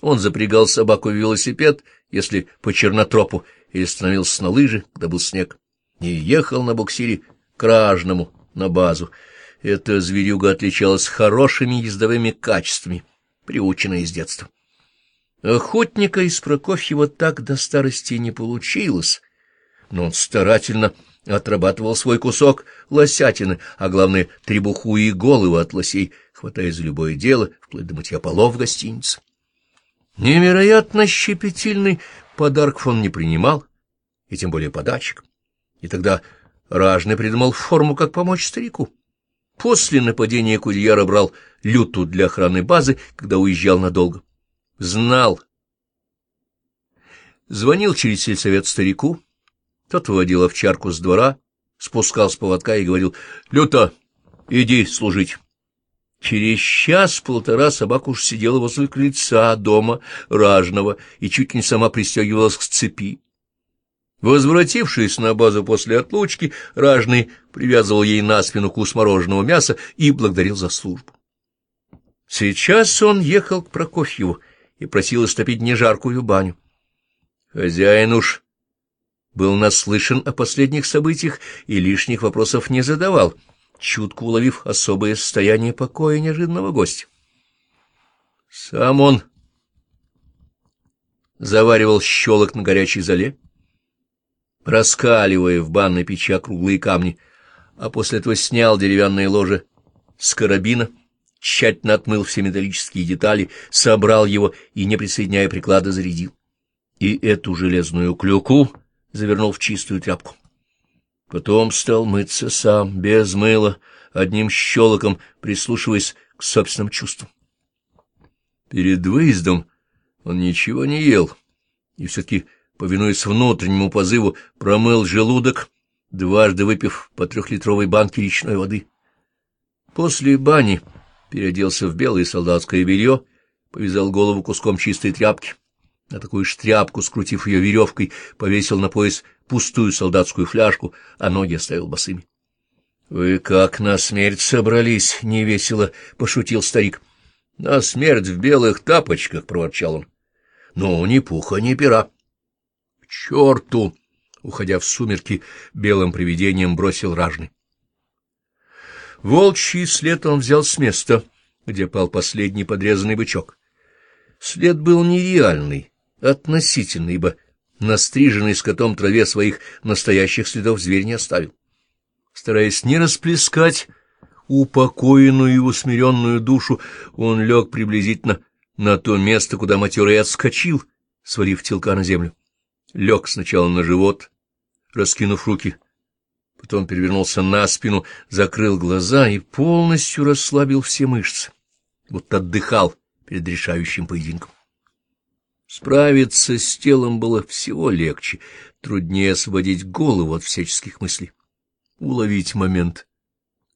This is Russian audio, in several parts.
Он запрягал собаку в велосипед, если по чернотропу, или становился на лыжи, когда был снег, и ехал на буксире к ражному на базу. Эта зверюга отличалась хорошими ездовыми качествами, приученная с детства. Охотника из Прокофьева так до старости не получилось, но он старательно отрабатывал свой кусок лосятины, а главное — требуху и голову от лосей, хватая за любое дело, вплоть до мытья полов в гостинице. Невероятно щепетильный подарок он не принимал, и тем более подачек. И тогда Ражный придумал форму, как помочь старику. После нападения Кудьяра брал люту для охраны базы, когда уезжал надолго. Знал. Звонил через сельсовет старику, тот выводил овчарку с двора, спускал с поводка и говорил, «Люта, иди служить». Через час-полтора собака уж сидела возле крыльца дома ражного и чуть не сама пристегивалась к цепи. Возвратившись на базу после отлучки, ражный привязывал ей на спину кус мороженого мяса и благодарил за службу. Сейчас он ехал к Прокофьеву и просил истопить нежаркую баню. Хозяин уж был наслышан о последних событиях и лишних вопросов не задавал, чутко уловив особое состояние покоя неожиданного гостя. Сам он заваривал щелок на горячей зале, раскаливая в банной печи округлые камни, а после этого снял деревянное ложе с карабина, тщательно отмыл все металлические детали, собрал его и, не присоединяя приклада, зарядил. И эту железную клюку завернул в чистую тряпку. Потом стал мыться сам, без мыла, одним щелоком, прислушиваясь к собственным чувствам. Перед выездом он ничего не ел, и все-таки, повинуясь внутреннему позыву, промыл желудок, дважды выпив по трехлитровой банке речной воды. После бани переоделся в белое солдатское белье, повязал голову куском чистой тряпки — на такую штряпку, скрутив ее веревкой, повесил на пояс пустую солдатскую фляжку, а ноги оставил босыми. — Вы как на смерть собрались? — невесело пошутил старик. — На смерть в белых тапочках, — проворчал он. — Ну, ни пуха, ни пера. — К черту! — уходя в сумерки, белым привидением бросил ражный. Волчий след он взял с места, где пал последний подрезанный бычок. След был нереальный, относительно, ибо настриженный скотом траве своих настоящих следов зверь не оставил. Стараясь не расплескать упокоенную и усмиренную душу, он лег приблизительно на то место, куда матерый отскочил, свалив телка на землю. Лег сначала на живот, раскинув руки, потом перевернулся на спину, закрыл глаза и полностью расслабил все мышцы, будто отдыхал перед решающим поединком. Справиться с телом было всего легче, труднее освободить голову от всяческих мыслей. Уловить момент,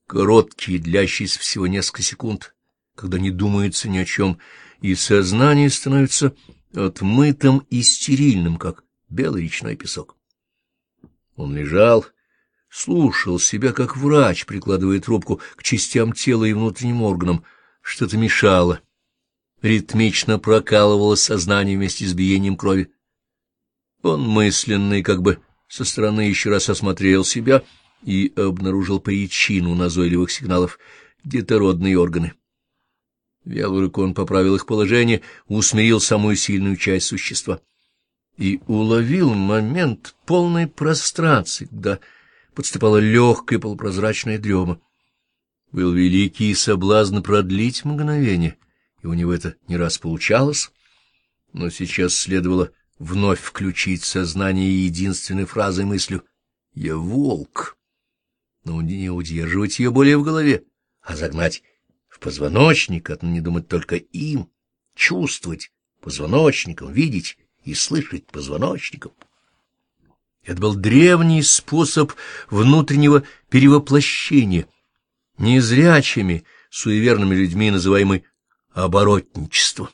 короткий, длящийся всего несколько секунд, когда не думается ни о чем, и сознание становится отмытым и стерильным, как белый речной песок. Он лежал, слушал себя, как врач прикладывает трубку к частям тела и внутренним органам. Что-то мешало — ритмично прокалывало сознание вместе с биением крови. Он мысленный, как бы со стороны еще раз осмотрел себя и обнаружил причину назойливых сигналов — детородные органы. Вялой рукой он поправил их положение, усмирил самую сильную часть существа и уловил момент полной прострации, когда подступала легкая полупрозрачная дрема. Был великий соблазн продлить мгновение — и у него это не раз получалось, но сейчас следовало вновь включить сознание единственной фразой мыслью «Я волк», но не удерживать ее более в голове, а загнать в позвоночник, а не думать только им, чувствовать позвоночником, видеть и слышать позвоночником. Это был древний способ внутреннего перевоплощения, незрячими, суеверными людьми, называемый оборотничество.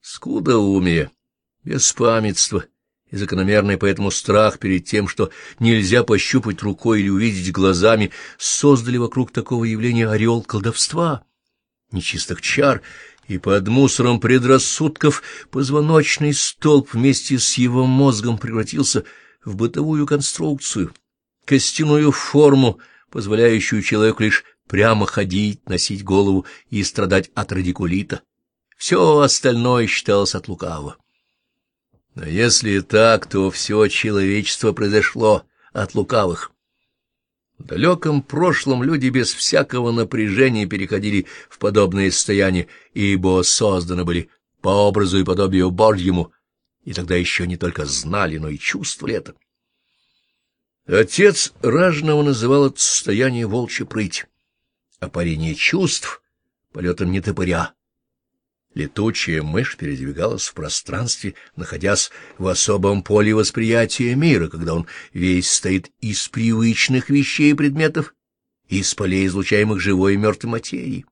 Скудоумие, беспамятство и закономерный поэтому страх перед тем, что нельзя пощупать рукой или увидеть глазами, создали вокруг такого явления орел колдовства, нечистых чар и под мусором предрассудков позвоночный столб вместе с его мозгом превратился в бытовую конструкцию, костяную форму, позволяющую человеку лишь прямо ходить, носить голову и страдать от радикулита. Все остальное считалось от лукавого. Но если так, то все человечество произошло от лукавых. В далеком прошлом люди без всякого напряжения переходили в подобное состояние, ибо созданы были по образу и подобию Божьему, и тогда еще не только знали, но и чувствовали это. Отец Ражного называл это состояние волчья прыть, а парение чувств — полетом нетопыря. Летучая мышь передвигалась в пространстве, находясь в особом поле восприятия мира, когда он весь стоит из привычных вещей и предметов, из полей, излучаемых живой и мертвой материи.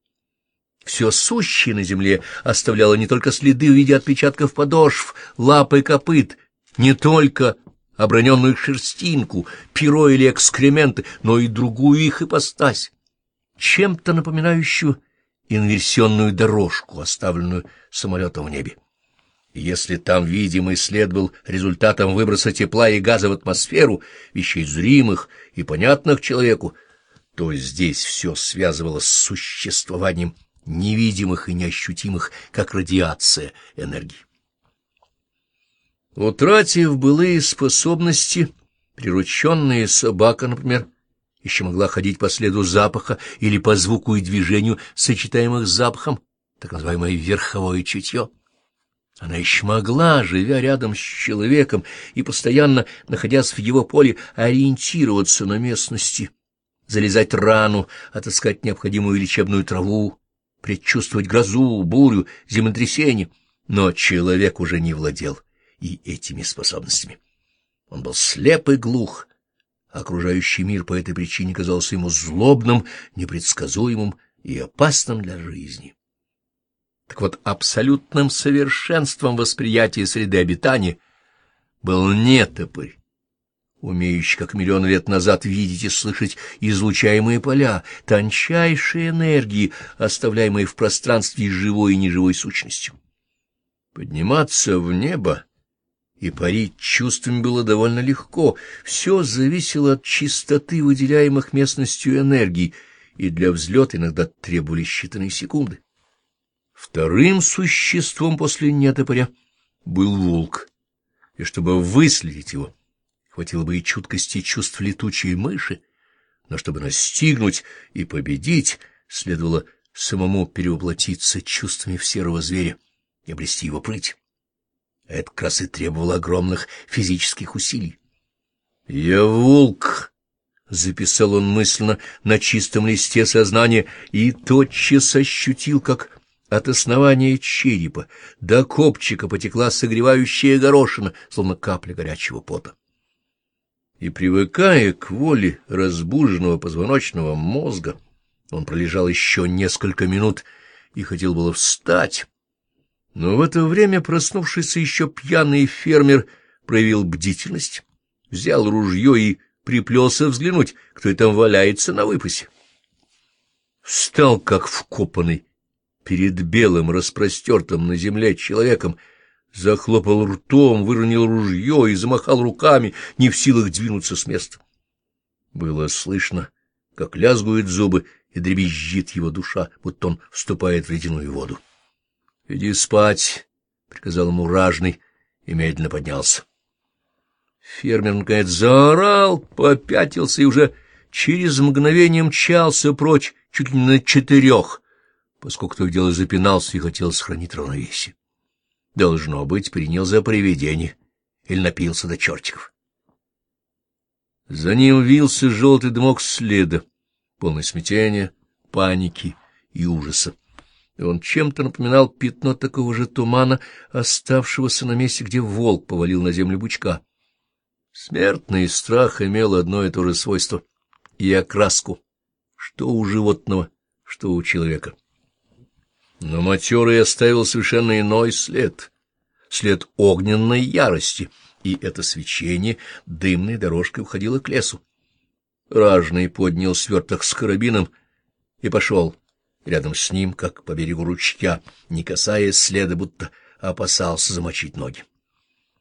Все сущее на земле оставляло не только следы в виде отпечатков подошв, лап и копыт, не только оброненную шерстинку, перо или экскременты, но и другую их ипостась, чем-то напоминающую инверсионную дорожку, оставленную самолетом в небе. если там видимый след был результатом выброса тепла и газа в атмосферу, вещей зримых и понятных человеку, то здесь все связывалось с существованием невидимых и неощутимых, как радиация энергии. Утратив былые способности, прирученная собака, например, еще могла ходить по следу запаха или по звуку и движению, сочетаемых с запахом, так называемое верховое чутье. Она еще могла, живя рядом с человеком и постоянно находясь в его поле, ориентироваться на местности, залезать рану, отыскать необходимую лечебную траву, предчувствовать грозу, бурю, землетрясение. Но человек уже не владел и этими способностями. Он был слеп и глух, Окружающий мир по этой причине казался ему злобным, непредсказуемым и опасным для жизни. Так вот, абсолютным совершенством восприятия среды обитания был нетопырь, умеющий, как миллион лет назад, видеть и слышать излучаемые поля, тончайшие энергии, оставляемые в пространстве живой и неживой сущностью. Подниматься в небо и парить чувствами было довольно легко. Все зависело от чистоты выделяемых местностью энергий, и для взлета иногда требовались считанные секунды. Вторым существом после нетопыря был волк, и чтобы выследить его, хватило бы и чуткости чувств летучей мыши, но чтобы настигнуть и победить, следовало самому перевоплотиться чувствами в серого зверя и обрести его прыть. Это как раз и требовало огромных физических усилий. «Я волк!» — записал он мысленно на чистом листе сознания и тотчас ощутил, как от основания черепа до копчика потекла согревающая горошина, словно капля горячего пота. И, привыкая к воле разбуженного позвоночного мозга, он пролежал еще несколько минут и хотел было встать, но в это время проснувшийся еще пьяный фермер проявил бдительность, взял ружье и приплелся взглянуть, кто там валяется на выпасе. Встал, как вкопанный, перед белым, распростертым на земле человеком, захлопал ртом, выронил ружье и замахал руками, не в силах двинуться с места. Было слышно, как лязгуют зубы и дребезжит его душа, будто он вступает в ледяную воду. — Иди спать, — приказал ему ражный и медленно поднялся. Фермер, наконец, заорал, попятился и уже через мгновение мчался прочь чуть ли не на четырех, поскольку то дело запинался и хотел сохранить равновесие. Должно быть, принял за привидение или напился до чертиков. За ним вился желтый дымок следа, полный смятения, паники и ужаса и он чем-то напоминал пятно такого же тумана, оставшегося на месте, где волк повалил на землю бычка. Смертный страх имел одно и то же свойство — и окраску, что у животного, что у человека. Но матерый оставил совершенно иной след, след огненной ярости, и это свечение дымной дорожкой уходило к лесу. Ражный поднял сверток с карабином и пошел рядом с ним, как по берегу ручья, не касаясь следа, будто опасался замочить ноги.